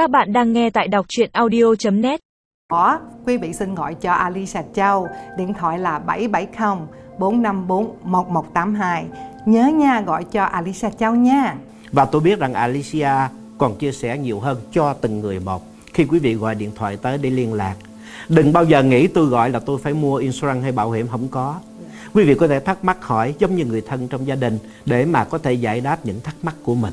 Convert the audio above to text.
Các bạn đang nghe tại đọc truyện audio.net. Đó, quý vị xin gọi cho Alisa Châu, điện thoại là 770 454 1182. Nhớ nha, gọi cho Alisa Châu nha. Và tôi biết rằng Alicia còn chia sẻ nhiều hơn cho từng người một khi quý vị gọi điện thoại tới để liên lạc. Đừng bao giờ nghĩ tôi gọi là tôi phải mua insurance hay bảo hiểm không có. Quý vị có thể thắc mắc hỏi giống như người thân trong gia đình để mà có thể giải đáp những thắc mắc của mình.